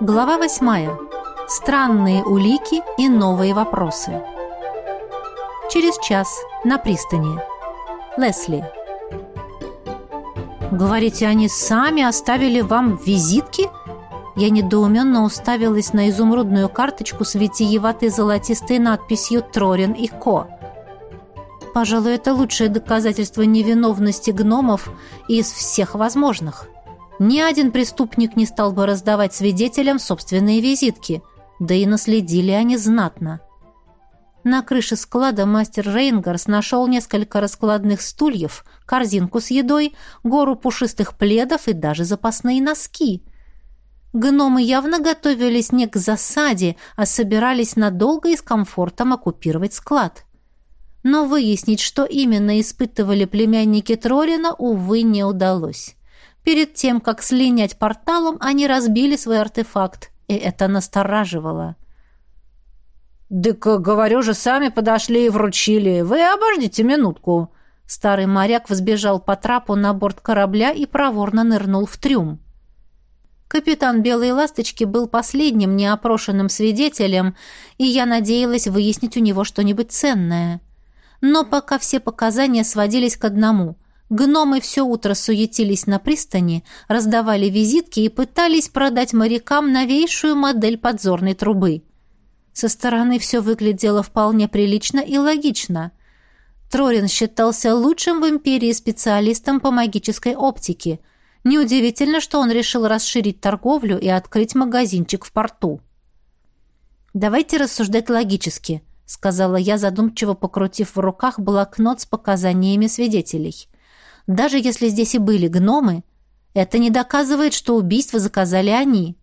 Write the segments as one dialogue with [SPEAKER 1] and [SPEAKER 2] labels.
[SPEAKER 1] Глава восьмая. Странные улики и новые вопросы. Через час на пристани. Лесли. «Говорите, они сами оставили вам визитки?» Я недоуменно уставилась на изумрудную карточку с витиеватой золотистой надписью «Трорин и Ко». Пожалуй, это лучшее доказательство невиновности гномов из всех возможных. Ни один преступник не стал бы раздавать свидетелям собственные визитки, да и наследили они знатно. На крыше склада мастер Рейнгарс нашел несколько раскладных стульев, корзинку с едой, гору пушистых пледов и даже запасные носки. Гномы явно готовились не к засаде, а собирались надолго и с комфортом оккупировать склад. Но выяснить, что именно испытывали племянники Трорина, увы, не удалось. Перед тем, как слинять порталом, они разбили свой артефакт, и это настораживало.
[SPEAKER 2] «Дык, говорю же, сами подошли и вручили. Вы обождите минутку».
[SPEAKER 1] Старый моряк взбежал по трапу на борт корабля и проворно нырнул в трюм. Капитан Белой Ласточки был последним неопрошенным свидетелем, и я надеялась выяснить у него что-нибудь ценное. Но пока все показания сводились к одному — Гномы все утро суетились на пристани, раздавали визитки и пытались продать морякам новейшую модель подзорной трубы. Со стороны все выглядело вполне прилично и логично. Трорин считался лучшим в империи специалистом по магической оптике. Неудивительно, что он решил расширить торговлю и открыть магазинчик в порту. «Давайте рассуждать логически», — сказала я, задумчиво покрутив в руках блокнот с показаниями свидетелей. Даже если здесь и были гномы, это не доказывает, что убийство заказали они.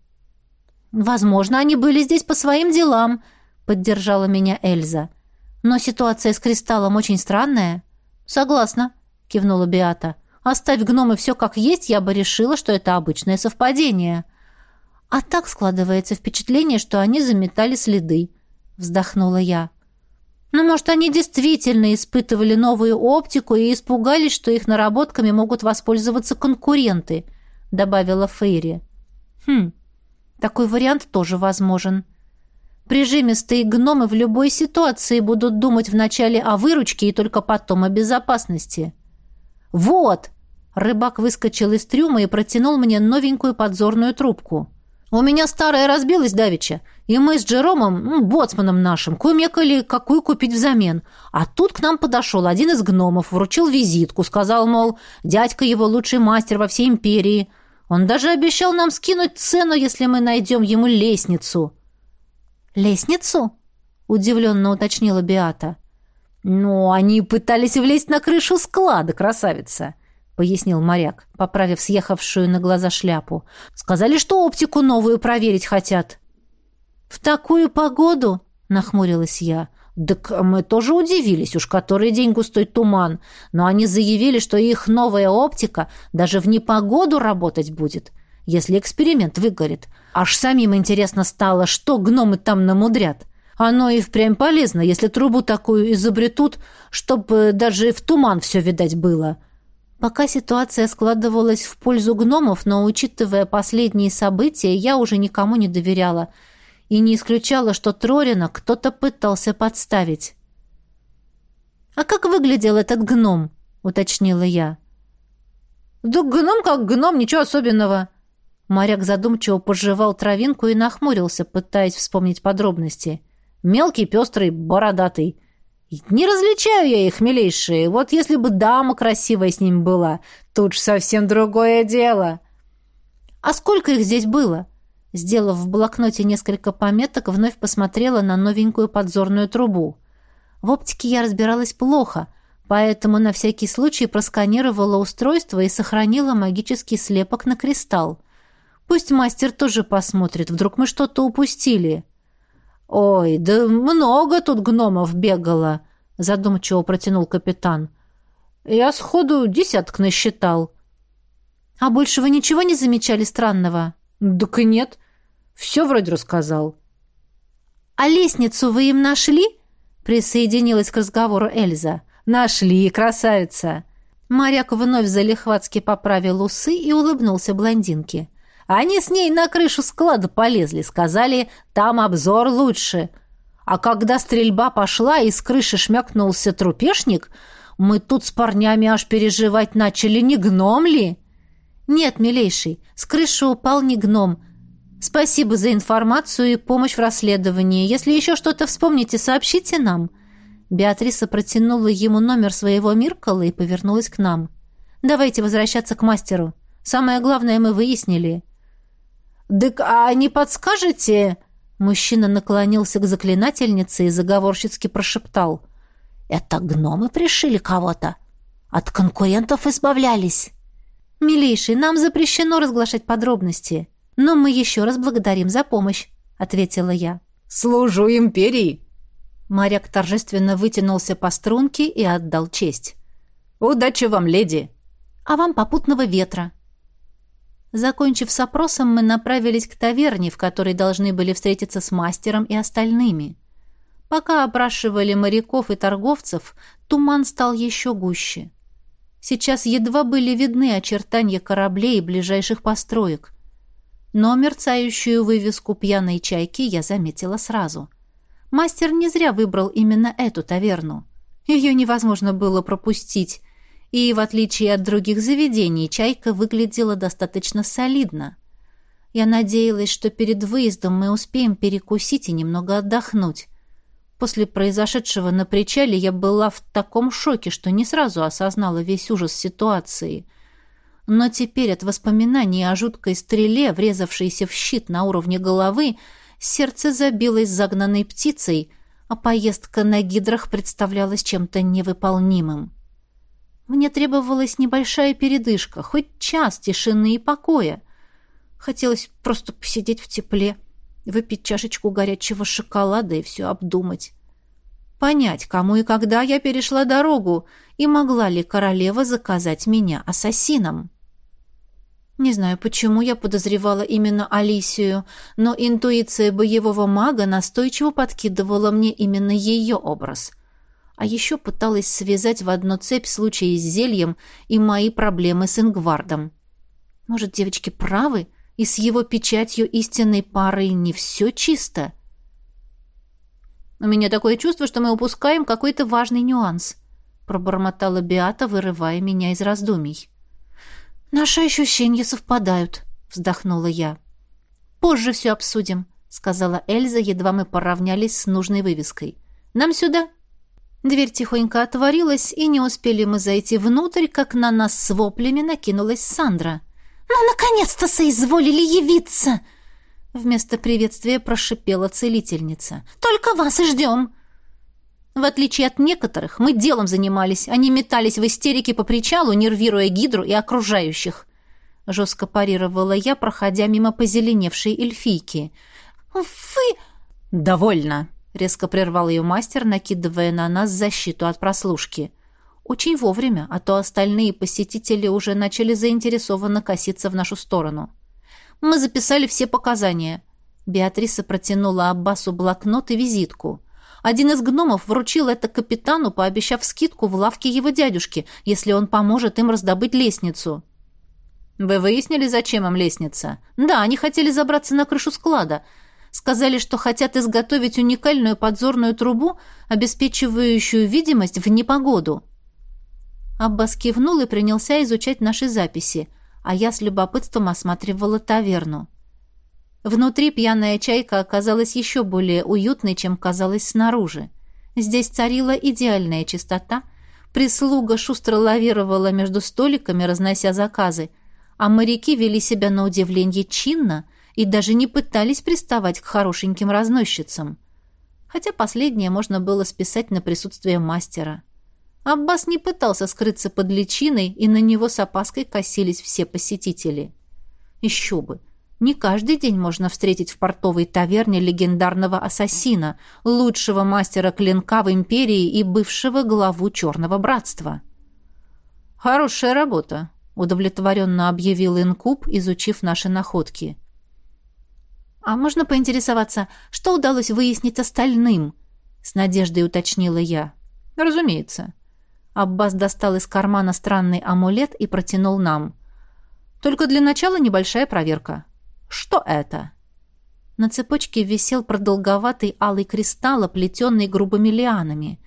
[SPEAKER 1] Возможно, они были здесь по своим делам, поддержала меня Эльза. Но ситуация с кристаллом очень странная. Согласна, кивнула Биата. Оставь гномы все как есть, я бы решила, что это обычное совпадение. А так складывается впечатление, что они заметали следы, вздохнула я. Но, может, они действительно испытывали новую оптику и испугались, что их наработками могут воспользоваться конкуренты, добавила Фейри. Хм, такой вариант тоже возможен. Прижимистые гномы в любой ситуации будут думать вначале о выручке и только потом о безопасности. «Вот!» Рыбак выскочил из трюма и протянул мне новенькую подзорную трубку. «У меня старая разбилась давеча. И мы с Джеромом, ну, боцманом нашим, кумекали, какую купить взамен. А тут к нам подошел один из гномов, вручил визитку, сказал, мол, дядька его лучший мастер во всей империи. Он даже обещал нам скинуть цену, если мы найдем ему лестницу». «Лестницу?» — удивленно уточнила Биата. «Ну, они пытались влезть на крышу склада, красавица», — пояснил моряк, поправив съехавшую на глаза шляпу. «Сказали, что оптику новую проверить хотят». «В такую погоду?» — нахмурилась я. «Так мы тоже удивились, уж который день густой туман. Но они заявили, что их новая оптика даже в непогоду работать будет, если эксперимент выгорит. Аж самим интересно стало, что гномы там намудрят. Оно и впрямь полезно, если трубу такую изобретут, чтобы даже в туман все видать было». Пока ситуация складывалась в пользу гномов, но, учитывая последние события, я уже никому не доверяла — и не исключала, что Трорина кто-то пытался подставить. «А как выглядел этот гном?» — уточнила я. «Да гном как гном, ничего особенного». Моряк задумчиво пожевал травинку и нахмурился, пытаясь вспомнить подробности. «Мелкий, пестрый, бородатый. Не различаю я их, милейшие. Вот если бы дама красивая с ним была, тут ж совсем другое дело». «А сколько их здесь было?» Сделав в блокноте несколько пометок, вновь посмотрела на новенькую подзорную трубу. В оптике я разбиралась плохо, поэтому на всякий случай просканировала устройство и сохранила магический слепок на кристалл. Пусть мастер тоже посмотрит, вдруг мы что-то упустили. «Ой, да много тут гномов бегало», — задумчиво протянул капитан. «Я сходу десяток насчитал». «А больше вы ничего не замечали странного?» «Так и нет. Все вроде рассказал». «А лестницу вы им нашли?» Присоединилась к разговору Эльза. «Нашли, красавица!» Моряк вновь залихватски поправил усы и улыбнулся блондинке.
[SPEAKER 2] Они с ней на крышу склада полезли, сказали, там обзор лучше. А когда стрельба пошла и с крыши шмякнулся трупешник, мы тут с парнями аж переживать начали, не гном ли?
[SPEAKER 1] Нет, милейший, с крыши упал не гном. Спасибо за информацию и помощь в расследовании. Если еще что-то вспомните, сообщите нам. Беатриса протянула ему номер своего Миркала и повернулась к нам. Давайте возвращаться к мастеру. Самое главное мы выяснили.
[SPEAKER 2] «Так а не подскажете?» Мужчина наклонился к заклинательнице и заговорщицки прошептал. «Это гномы пришили кого-то? От конкурентов избавлялись?»
[SPEAKER 1] «Милейший, нам запрещено разглашать подробности, но мы еще раз благодарим за помощь», — ответила я.
[SPEAKER 2] «Служу империи!»
[SPEAKER 1] Моряк торжественно вытянулся по струнке и отдал честь.
[SPEAKER 2] «Удачи вам, леди!»
[SPEAKER 1] «А вам попутного ветра!» Закончив с опросом, мы направились к таверне, в которой должны были встретиться с мастером и остальными. Пока опрашивали моряков и торговцев, туман стал еще гуще. Сейчас едва были видны очертания кораблей и ближайших построек. Но мерцающую вывеску пьяной чайки я заметила сразу. Мастер не зря выбрал именно эту таверну. Ее невозможно было пропустить, и, в отличие от других заведений, чайка выглядела достаточно солидно. Я надеялась, что перед выездом мы успеем перекусить и немного отдохнуть. После произошедшего на причале я была в таком шоке, что не сразу осознала весь ужас ситуации. Но теперь от воспоминаний о жуткой стреле, врезавшейся в щит на уровне головы, сердце забилось загнанной птицей, а поездка на гидрах представлялась чем-то невыполнимым. Мне требовалась небольшая передышка, хоть час тишины и покоя. Хотелось просто посидеть в тепле, выпить чашечку горячего шоколада и все обдумать. Понять, кому и когда я перешла дорогу, и могла ли королева заказать меня ассасином. Не знаю, почему я подозревала именно Алисию, но интуиция боевого мага настойчиво подкидывала мне именно ее образ — а еще пыталась связать в одну цепь случаи с зельем и мои проблемы с Ингвардом. Может, девочки правы, и с его печатью истинной пары не все чисто? У меня такое чувство, что мы упускаем какой-то важный нюанс, пробормотала Биата, вырывая меня из раздумий. Наши ощущения совпадают, вздохнула я. Позже все обсудим, сказала Эльза, едва мы поравнялись с нужной вывеской. Нам сюда. Дверь тихонько отворилась, и не успели мы зайти внутрь, как на нас с воплями накинулась Сандра.
[SPEAKER 3] «Ну, наконец-то соизволили явиться!»
[SPEAKER 1] Вместо приветствия прошипела целительница.
[SPEAKER 3] «Только вас и ждем!»
[SPEAKER 1] В отличие от некоторых, мы делом занимались, они метались в истерике по причалу, нервируя гидру и окружающих. Жестко парировала я, проходя мимо позеленевшей эльфийки.
[SPEAKER 3] «Вы...»
[SPEAKER 2] «Довольно!»
[SPEAKER 1] Резко прервал ее мастер, накидывая на нас защиту от прослушки. Очень вовремя, а то остальные посетители уже начали заинтересованно коситься в нашу сторону. Мы записали все показания. Беатриса протянула Аббасу блокнот и визитку. Один из гномов вручил это капитану, пообещав скидку в лавке его дядюшки, если он поможет им раздобыть лестницу. «Вы выяснили, зачем им лестница?» «Да, они хотели забраться на крышу склада. Сказали, что хотят изготовить уникальную подзорную трубу, обеспечивающую видимость в непогоду. Аббас кивнул и принялся изучать наши записи, а я с любопытством осматривала таверну. Внутри пьяная чайка оказалась еще более уютной, чем казалось снаружи. Здесь царила идеальная чистота, прислуга шустро лавировала между столиками, разнося заказы, а моряки вели себя на удивление чинно — и даже не пытались приставать к хорошеньким разносчицам. Хотя последнее можно было списать на присутствие мастера. Аббас не пытался скрыться под личиной, и на него с опаской косились все посетители. Еще бы! Не каждый день можно встретить в портовой таверне легендарного ассасина, лучшего мастера клинка в империи и бывшего главу Черного Братства. «Хорошая работа», — удовлетворенно объявил Инкуб, изучив наши находки. «А можно поинтересоваться, что удалось выяснить остальным?» — с надеждой уточнила я. «Разумеется». Аббас достал из кармана странный амулет и протянул нам. «Только для начала небольшая проверка. Что это?»
[SPEAKER 2] На цепочке висел продолговатый алый кристалл, оплетенный грубыми лианами.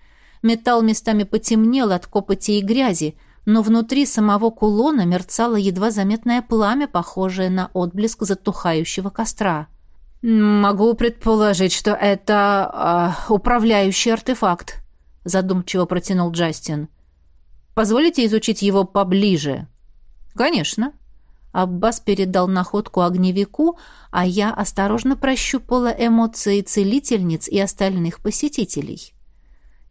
[SPEAKER 2] Металл местами потемнел от копоти и грязи, но внутри самого кулона мерцало едва заметное пламя, похожее на отблеск затухающего костра.
[SPEAKER 1] «Могу предположить, что это э, управляющий артефакт», — задумчиво протянул Джастин. «Позволите изучить его поближе?»
[SPEAKER 2] «Конечно». Аббас передал находку огневику, а я осторожно прощупала эмоции целительниц и остальных посетителей.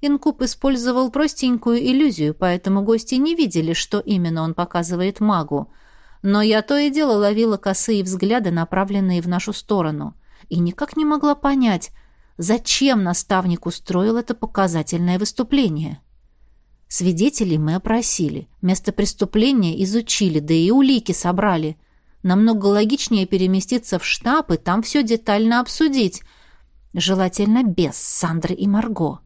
[SPEAKER 2] Инкуб использовал простенькую иллюзию, поэтому гости не видели, что именно он показывает магу. Но я то и дело ловила косые взгляды, направленные в нашу сторону, и никак не могла понять, зачем наставник устроил это показательное выступление. Свидетелей мы опросили, место преступления изучили, да и улики собрали. Намного логичнее переместиться в штаб и там все детально обсудить, желательно без Сандры и Марго.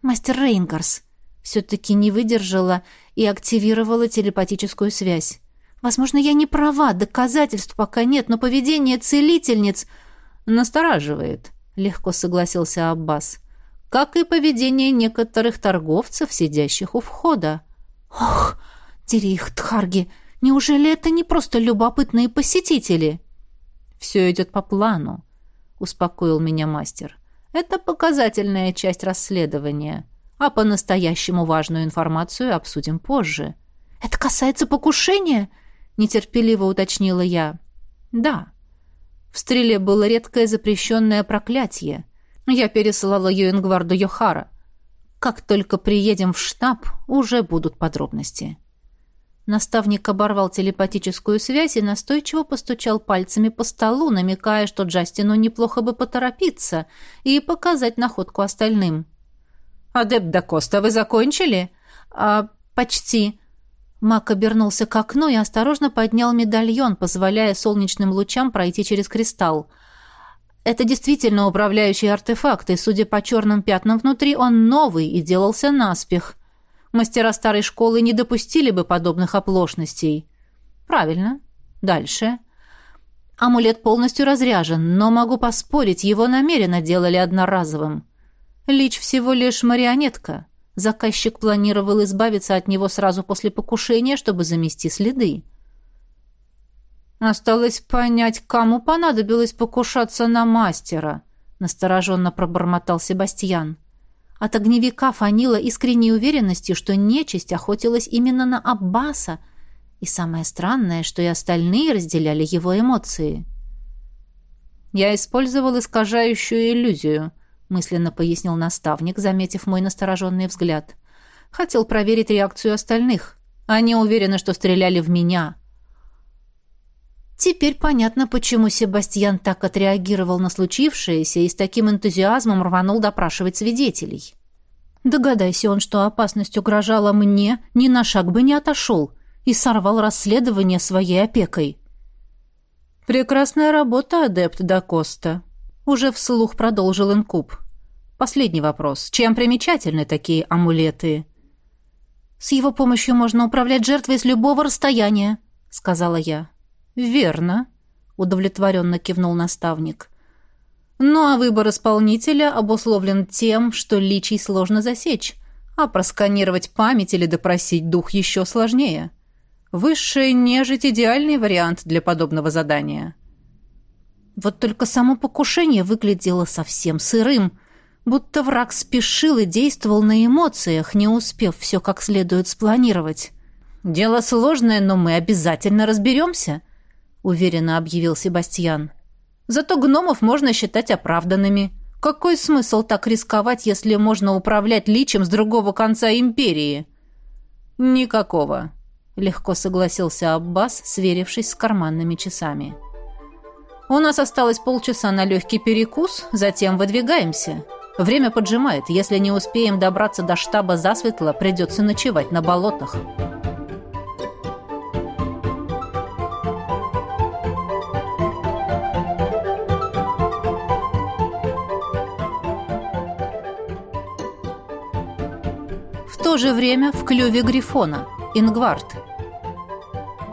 [SPEAKER 2] Мастер Рейнгарс все-таки не выдержала и активировала телепатическую связь. Возможно, я не права, доказательств пока нет, но поведение целительниц настораживает, легко согласился Аббас. Как и поведение некоторых торговцев, сидящих у входа. Ох, дери их, Тхарги, неужели это не просто любопытные посетители? Все идет по плану, успокоил меня мастер. Это показательная часть расследования, а по-настоящему важную информацию обсудим позже. Это касается покушения? Нетерпеливо уточнила я. Да. В стреле было редкое запрещенное проклятие. Я пересылала Юэнгварду Йохара. Как только приедем в штаб, уже будут подробности. Наставник оборвал телепатическую связь и настойчиво постучал пальцами по столу, намекая, что Джастину неплохо бы поторопиться и показать находку остальным. «Адепт да Коста, вы закончили?» «А, почти». Мак обернулся к окну и осторожно поднял медальон, позволяя солнечным лучам пройти через кристалл. Это действительно управляющий артефакт, и, судя по черным пятнам внутри, он новый и делался наспех. Мастера старой школы не допустили бы подобных оплошностей. Правильно. Дальше. Амулет полностью разряжен, но могу поспорить, его намеренно делали одноразовым. Лич всего лишь марионетка. Заказчик планировал избавиться от него сразу после покушения, чтобы замести следы. Осталось понять, кому понадобилось покушаться на мастера, настороженно пробормотал Себастьян. От огневика фанило искренней уверенностью, что нечисть охотилась именно на Аббаса, и самое странное, что и остальные разделяли его эмоции. «Я использовал искажающую иллюзию», — мысленно пояснил наставник, заметив мой настороженный взгляд. «Хотел проверить реакцию остальных. Они уверены, что стреляли в меня». Теперь понятно, почему Себастьян так отреагировал на случившееся и с таким энтузиазмом рванул допрашивать свидетелей. Догадайся он, что опасность угрожала мне, ни на шаг бы не отошел и сорвал расследование своей опекой. «Прекрасная работа, адепт да Коста», — уже вслух продолжил Инкуб. «Последний вопрос. Чем примечательны такие амулеты?» «С его помощью можно управлять жертвой с любого расстояния», — сказала я. «Верно», — удовлетворенно кивнул наставник. «Ну а выбор исполнителя обусловлен тем, что личий сложно засечь, а просканировать память или допросить дух еще сложнее. Высшая нежить — идеальный вариант для подобного задания». Вот только само покушение выглядело совсем сырым, будто враг спешил и действовал на эмоциях, не успев все как следует спланировать. «Дело сложное, но мы обязательно разберемся», уверенно объявил Себастьян. Зато гномов можно считать оправданными. Какой смысл так рисковать, если можно управлять личем с другого конца империи? Никакого, легко согласился Аббас, сверившись с карманными часами. У нас осталось полчаса на легкий перекус, затем выдвигаемся. Время поджимает. Если не успеем добраться до штаба засветло, придется ночевать на болотах. то же время в клюве Грифона, Ингвард.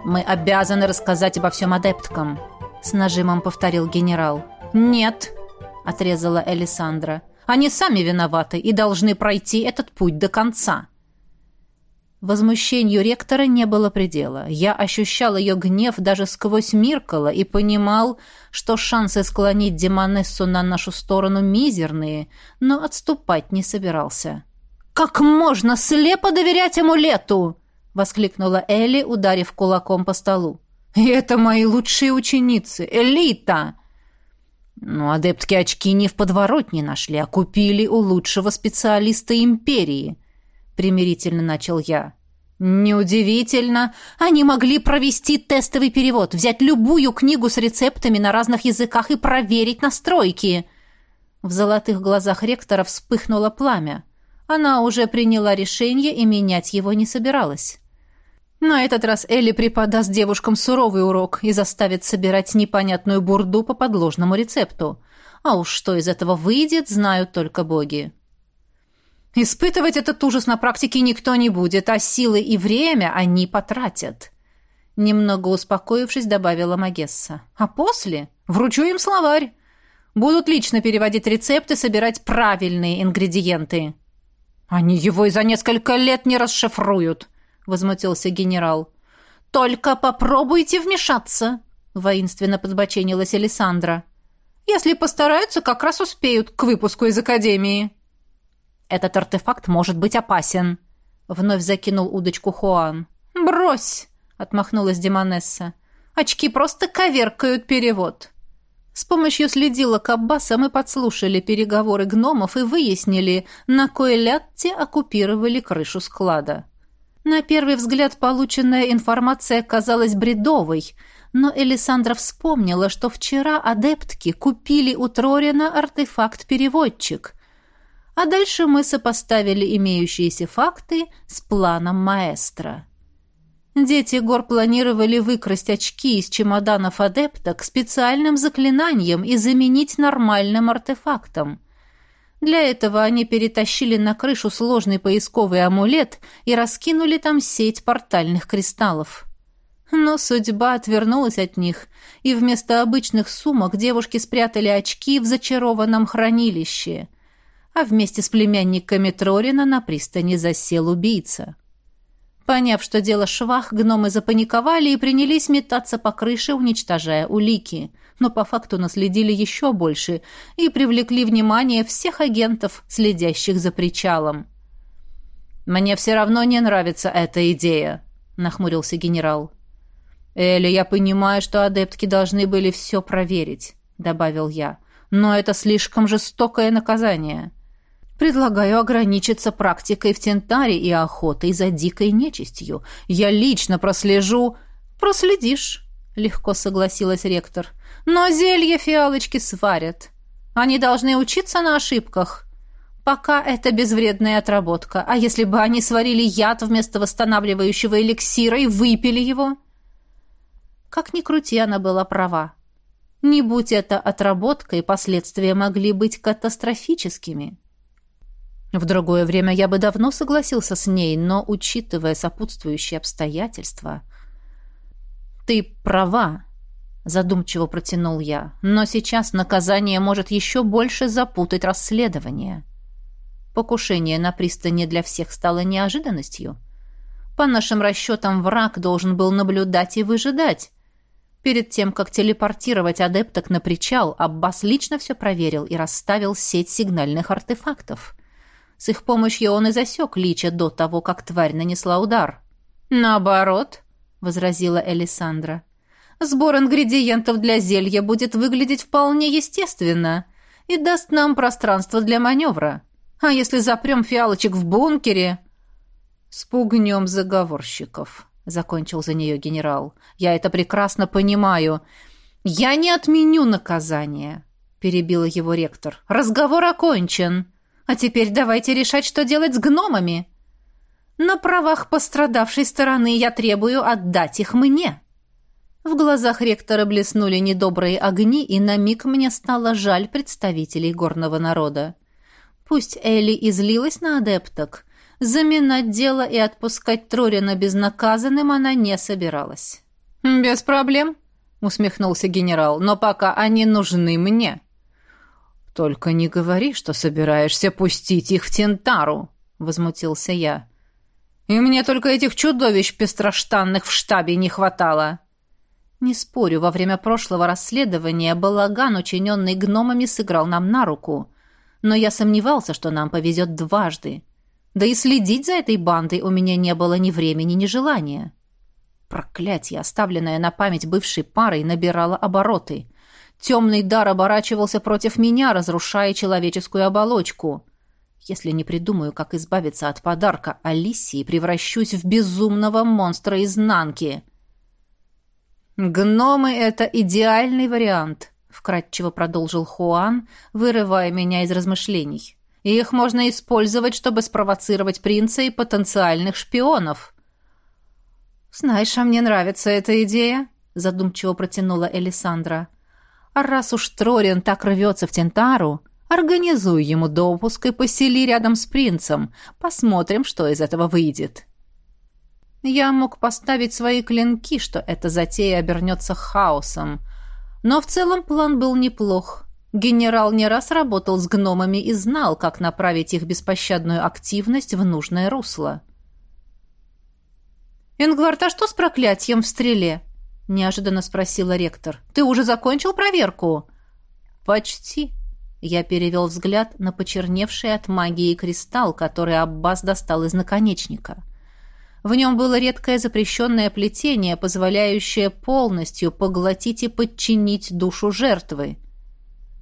[SPEAKER 2] «Мы обязаны рассказать обо всем адепткам», —
[SPEAKER 1] с нажимом повторил генерал. «Нет», — отрезала Элисандра. «Они сами виноваты и должны пройти этот путь до конца». Возмущению ректора не было предела. Я ощущал ее гнев даже сквозь Миркала и понимал, что шансы склонить Демонессу на нашу сторону мизерные, но отступать не собирался. «Как можно слепо доверять амулету?» — воскликнула Элли, ударив кулаком по столу. «И это мои лучшие ученицы, элита!» Но адептки очки не в подворотне нашли, а купили у лучшего специалиста империи — примирительно начал я. Неудивительно, они могли провести тестовый перевод, взять любую книгу с рецептами на разных языках и проверить настройки. В золотых глазах ректора вспыхнуло пламя. Она уже приняла решение и менять его не собиралась. На этот раз Элли преподаст девушкам суровый урок и заставит собирать непонятную бурду по подложному рецепту. А уж что из этого выйдет, знают только боги. Испытывать этот ужас на практике никто не будет, а силы и время они потратят. Немного успокоившись, добавила Магесса. А после вручу им словарь. Будут лично переводить рецепты, собирать правильные ингредиенты. Они его и за несколько лет не расшифруют, возмутился генерал. Только попробуйте вмешаться, воинственно подбоченилась Александра. Если постараются, как раз успеют к выпуску из академии. Этот артефакт может быть опасен», — вновь закинул удочку Хуан. «Брось!» — отмахнулась Демонесса. «Очки просто коверкают перевод». С помощью следилок Аббаса мы подслушали переговоры гномов и выяснили, на кой ляд те оккупировали крышу склада. На первый взгляд полученная информация казалась бредовой, но Элисандра вспомнила, что вчера адептки купили у Трорина артефакт-переводчик, а дальше мы сопоставили имеющиеся факты с планом маэстро. Дети гор планировали выкрасть очки из чемоданов адепток специальным заклинанием и заменить нормальным артефактом. Для этого они перетащили на крышу сложный поисковый амулет и раскинули там сеть портальных кристаллов. Но судьба отвернулась от них, и вместо обычных сумок девушки спрятали очки в зачарованном хранилище а вместе с племянниками Трорина на пристани засел убийца. Поняв, что дело швах, гномы запаниковали и принялись метаться по крыше, уничтожая улики. Но по факту наследили еще больше и привлекли внимание всех агентов, следящих за причалом. «Мне все равно не нравится эта идея», — нахмурился генерал. «Элли, я понимаю, что адептки должны были все проверить», — добавил я. «Но это слишком жестокое наказание». Предлагаю ограничиться практикой в Тентаре и охотой за дикой нечистью. Я лично прослежу...» «Проследишь», — легко согласилась ректор. «Но зелье фиалочки сварят. Они должны учиться на ошибках. Пока это безвредная отработка. А если бы они сварили яд вместо восстанавливающего эликсира и выпили его?» Как ни крути, она была права. Не будь это отработкой, последствия могли быть катастрофическими. В другое время я бы давно согласился с ней, но, учитывая сопутствующие обстоятельства... «Ты права», — задумчиво протянул я, «но сейчас наказание может еще больше запутать расследование». Покушение на пристани для всех стало неожиданностью. По нашим расчетам, враг должен был наблюдать и выжидать. Перед тем, как телепортировать адепток на причал, Аббас лично все проверил и расставил сеть сигнальных артефактов. С их помощью он и засек Лича до того, как тварь нанесла удар. «Наоборот», — возразила Элисандра. «Сбор ингредиентов для зелья будет выглядеть вполне естественно и даст нам пространство для маневра. А если запрем фиалочек в бункере...» «Спугнем заговорщиков», — закончил за нее генерал. «Я это прекрасно понимаю. Я не отменю наказание», — перебила его ректор. «Разговор окончен». А теперь давайте решать, что делать с гномами. На правах пострадавшей стороны я требую отдать их мне». В глазах ректора блеснули недобрые огни, и на миг мне стало жаль представителей горного народа. Пусть Элли излилась на адепток, заминать дело и отпускать Трорина безнаказанным она не собиралась. «Без проблем», ——
[SPEAKER 2] усмехнулся генерал, — «но пока они нужны мне». «Только не говори, что собираешься пустить их в Тентару», — возмутился я. «И мне только этих чудовищ пестроштанных в штабе не хватало». Не спорю, во время прошлого расследования балаган, учиненный гномами, сыграл нам на руку. Но я сомневался, что нам повезет дважды. Да и следить за этой бандой у меня не было ни времени, ни желания. Проклятье, оставленное на память бывшей парой, набирало обороты. Темный дар оборачивался против меня, разрушая человеческую оболочку. Если не придумаю, как избавиться от подарка Алисии, превращусь в безумного монстра изнанки. «Гномы — это идеальный вариант», — вкратчиво продолжил Хуан, вырывая меня из размышлений. «И их можно использовать, чтобы спровоцировать принца и потенциальных шпионов». «Знаешь, а мне нравится эта идея», — задумчиво протянула Элисандра. «А раз уж Трорин так рвется в Тентару, организуй ему допуск и посели рядом с принцем. Посмотрим, что из этого выйдет». Я мог поставить свои клинки, что эта затея обернется хаосом. Но в целом план был неплох. Генерал не раз работал с гномами и знал, как направить их беспощадную активность в нужное русло. «Ингвард, а что с проклятием в стреле?» — неожиданно спросила ректор. «Ты уже закончил проверку?» «Почти». Я перевел взгляд на почерневший от магии кристалл, который Аббас достал из наконечника. В нем было редкое запрещенное плетение, позволяющее полностью поглотить и подчинить душу жертвы.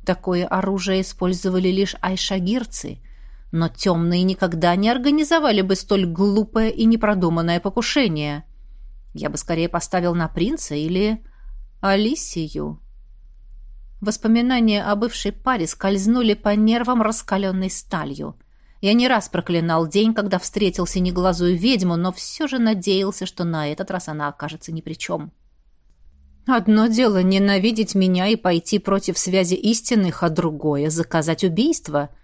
[SPEAKER 2] Такое оружие использовали лишь айшагирцы — но темные никогда не организовали бы столь глупое и непродуманное покушение. Я бы скорее поставил на принца или Алисию. Воспоминания о бывшей паре скользнули по нервам раскаленной сталью. Я не раз проклинал день, когда встретил синеглазую ведьму, но все же надеялся, что на этот раз она окажется ни при чем. Одно дело ненавидеть меня и пойти против связи истинных, а другое — заказать убийство —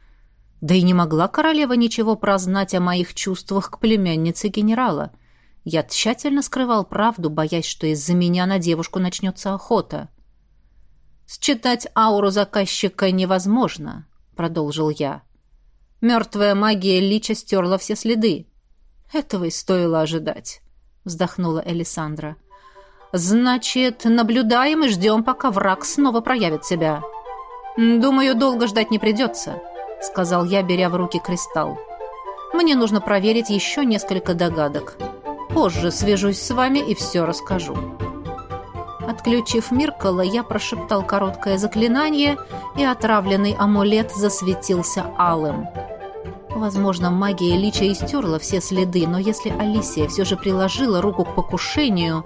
[SPEAKER 2] да и не могла королева ничего прознать о моих чувствах к племяннице генерала. Я тщательно скрывал правду, боясь, что из-за меня на девушку начнется охота. «Считать ауру заказчика невозможно», — продолжил я. «Мертвая магия Лича стерла все следы». «Этого и стоило ожидать», — вздохнула Элисандра. «Значит, наблюдаем и ждем, пока враг снова проявит себя. Думаю, долго ждать не придется». — сказал я, беря в руки кристалл. «Мне нужно проверить еще несколько догадок. Позже свяжусь с вами и все расскажу». Отключив Миркала, я прошептал короткое заклинание, и отравленный амулет засветился алым. Возможно, магия Лича истерла все следы, но если Алисия все же приложила руку к покушению,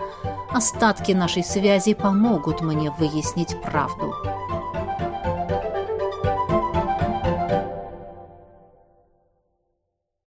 [SPEAKER 2] остатки нашей связи помогут мне выяснить правду.